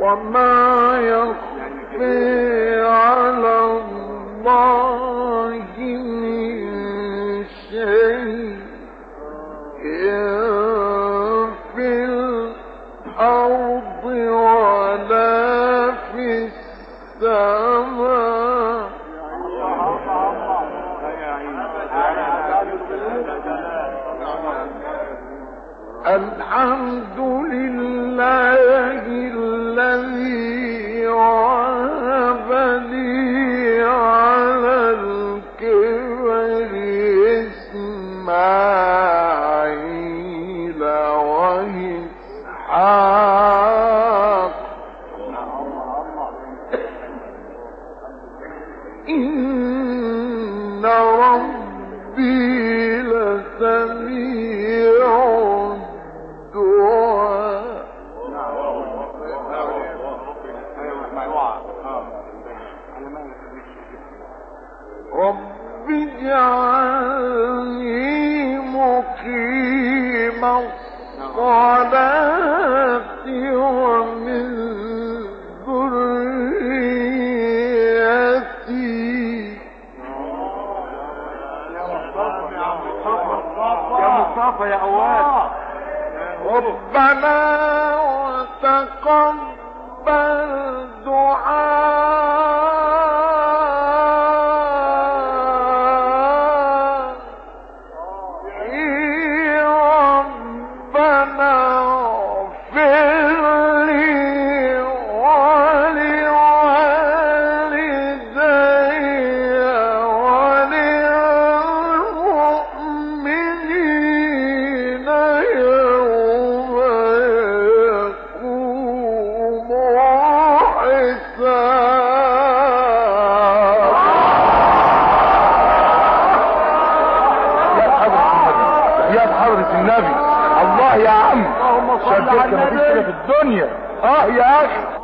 وما على الله من شيء في الأرض ولا في السماء. الحمد لله إسماعيل وإسحاق. إن ربي لسميع الدعاء. رب اجعلني مصطفى يا أواد. ربنا وتقبل دعاء يا حضرة النبي. الله يا عم. اللهم صل على شبكة مفيش النبي. كده في الدنيا. آه يا أخي.